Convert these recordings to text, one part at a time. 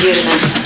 Дирна.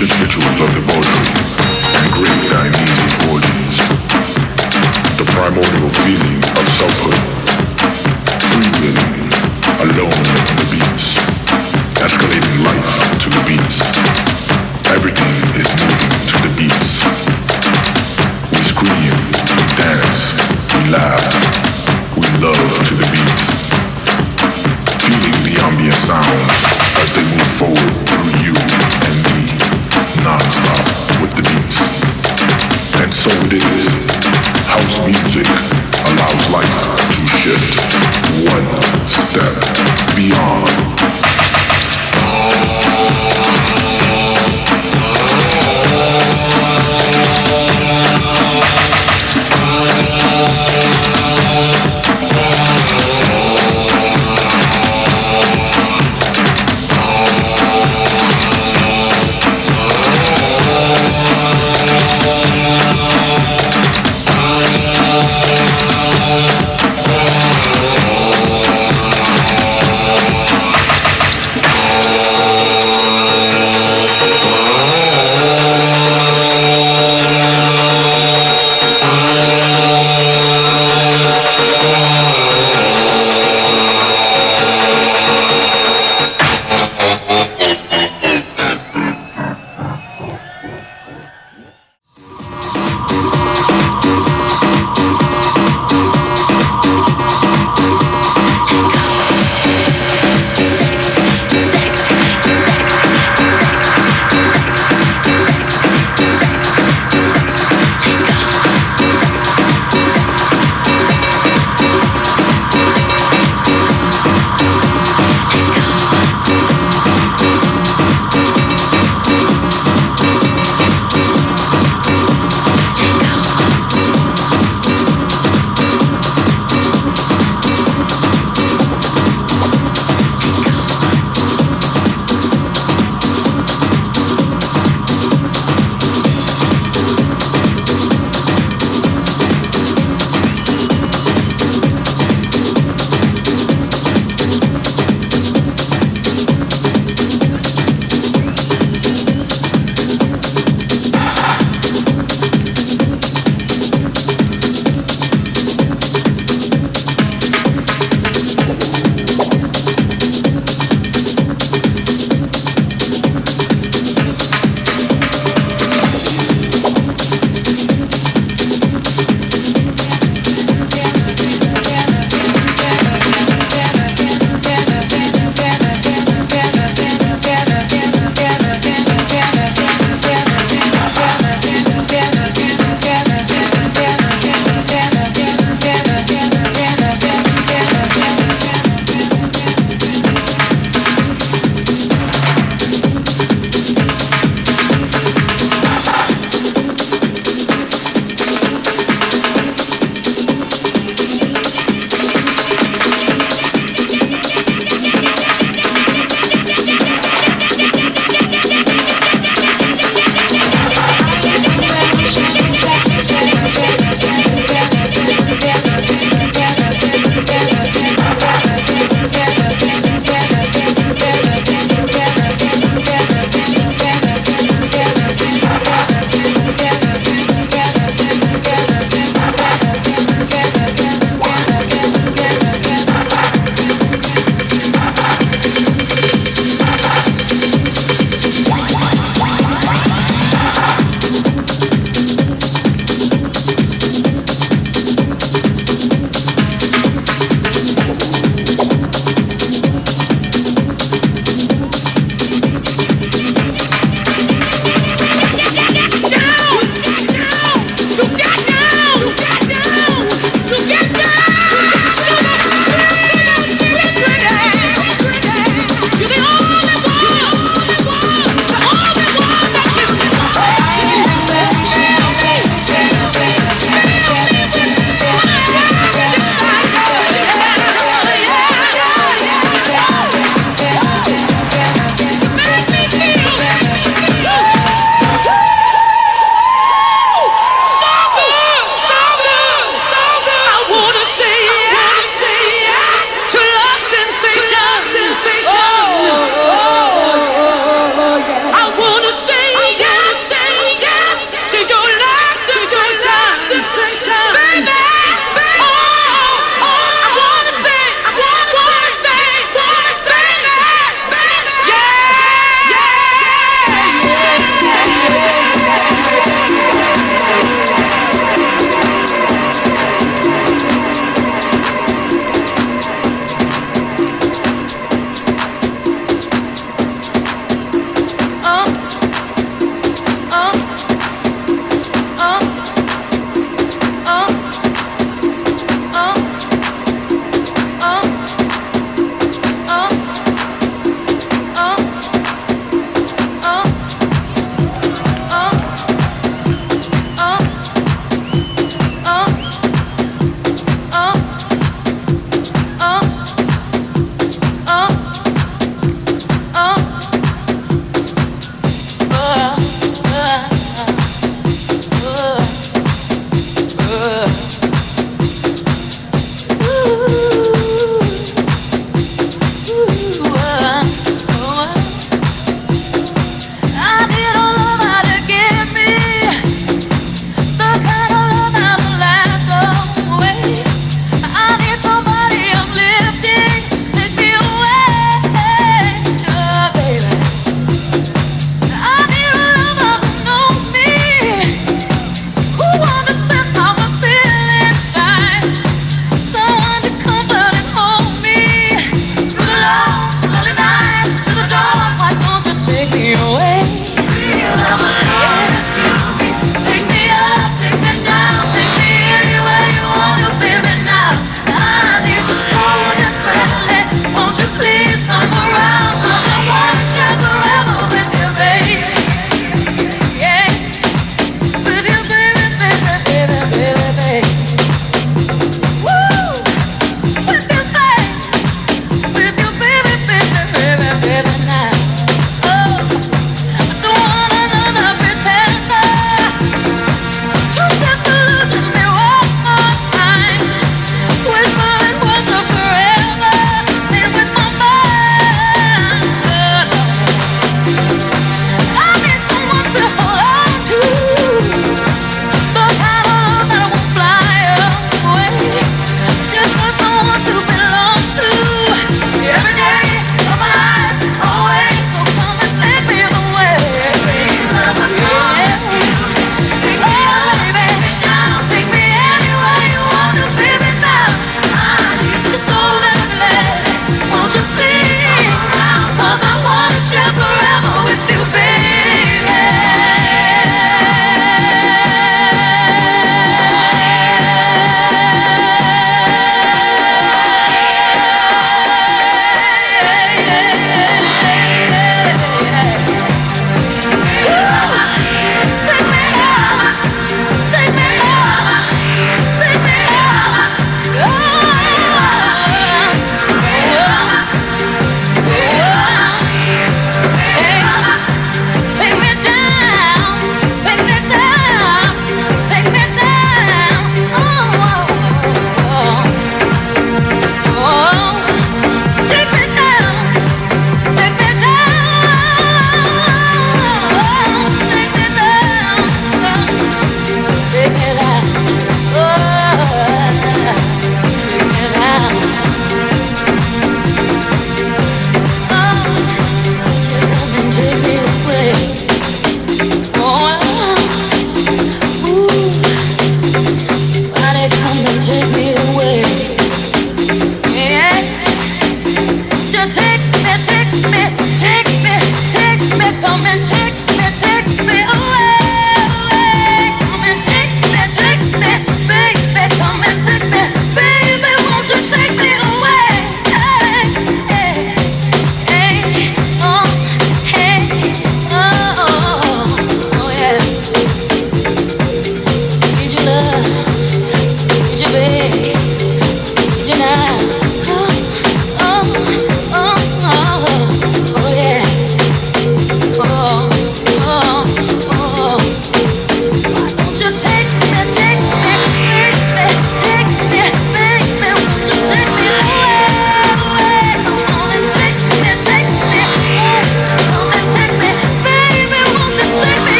Movements like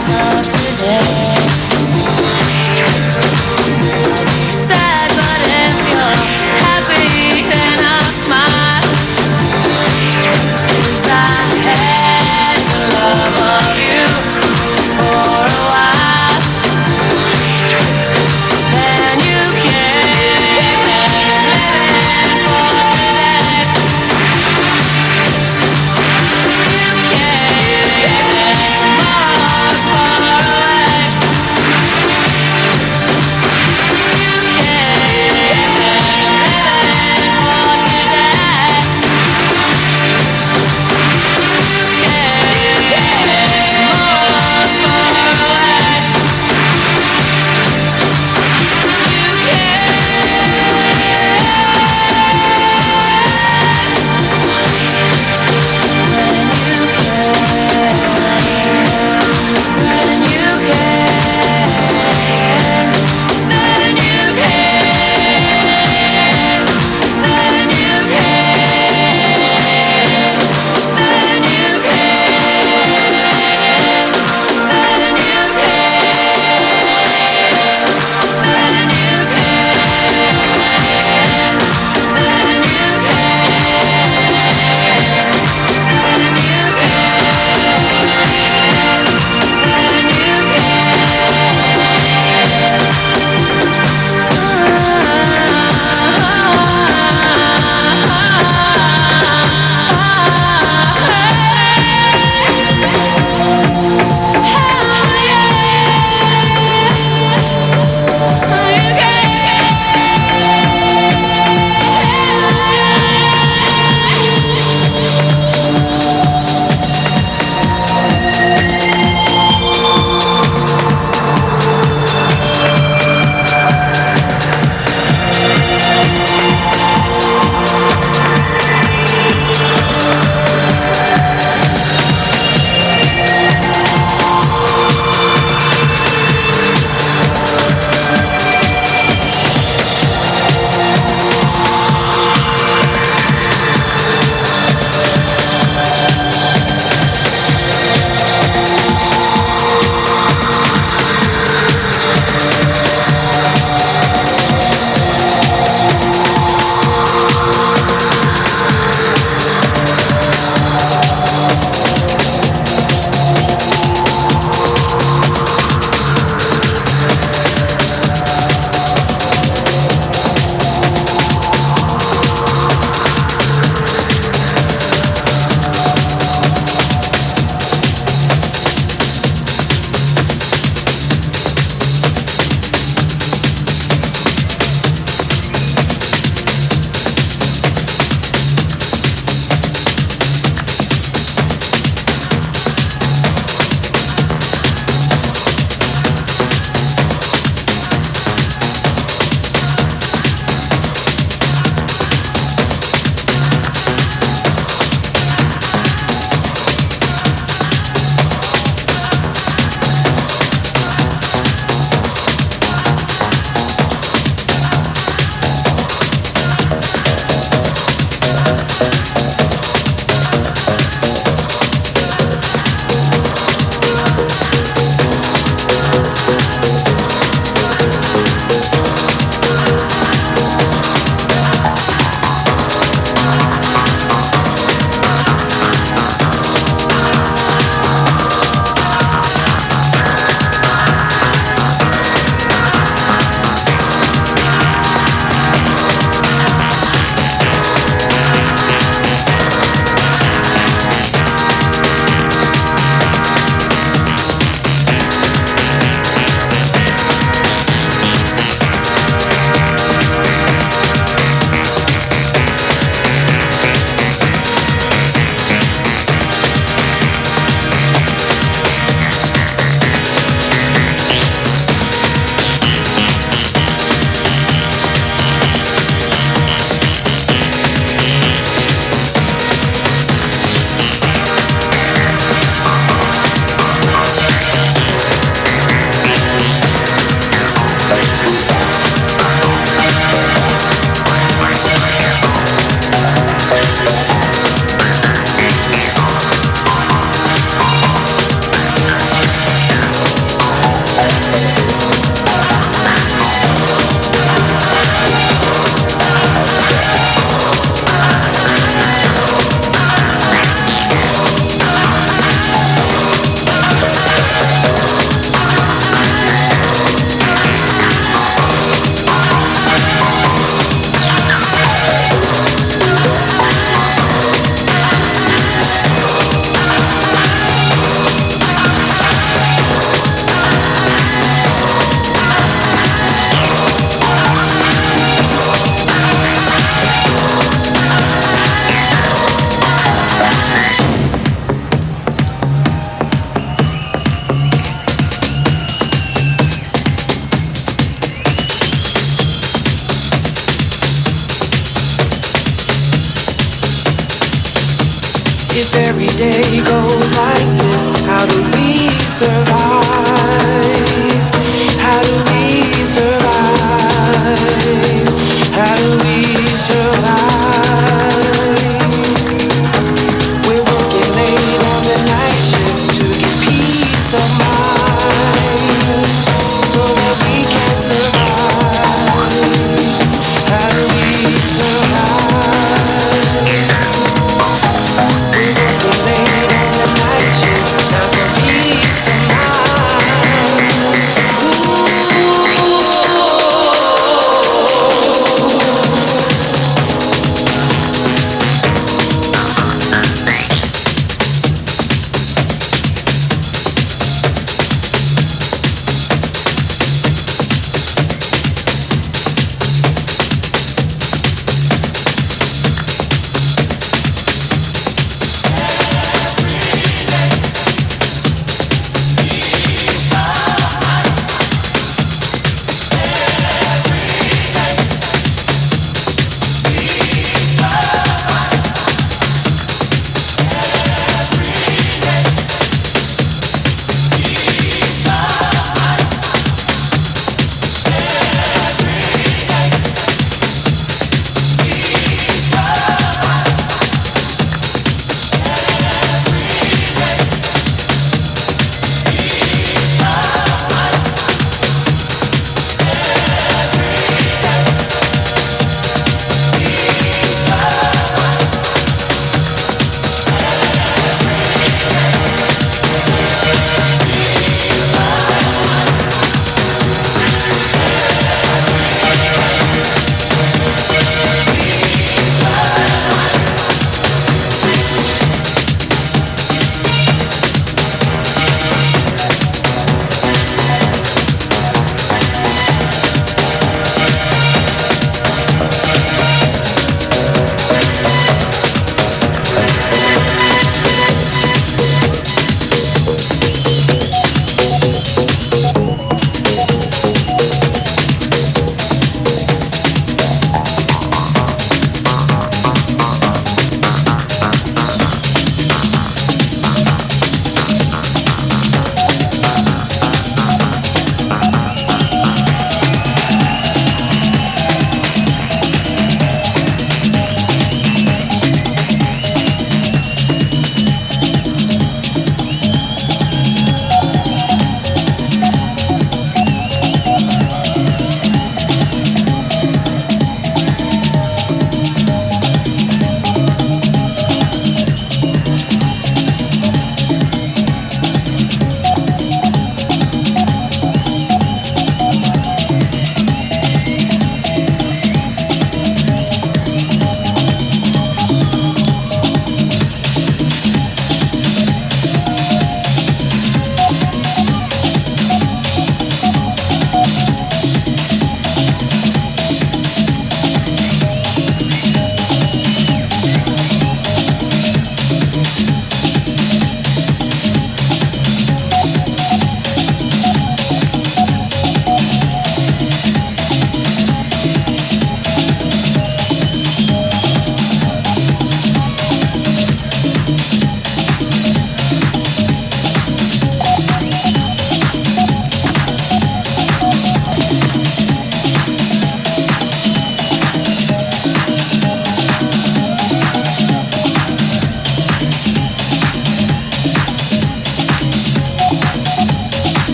Tomorrow's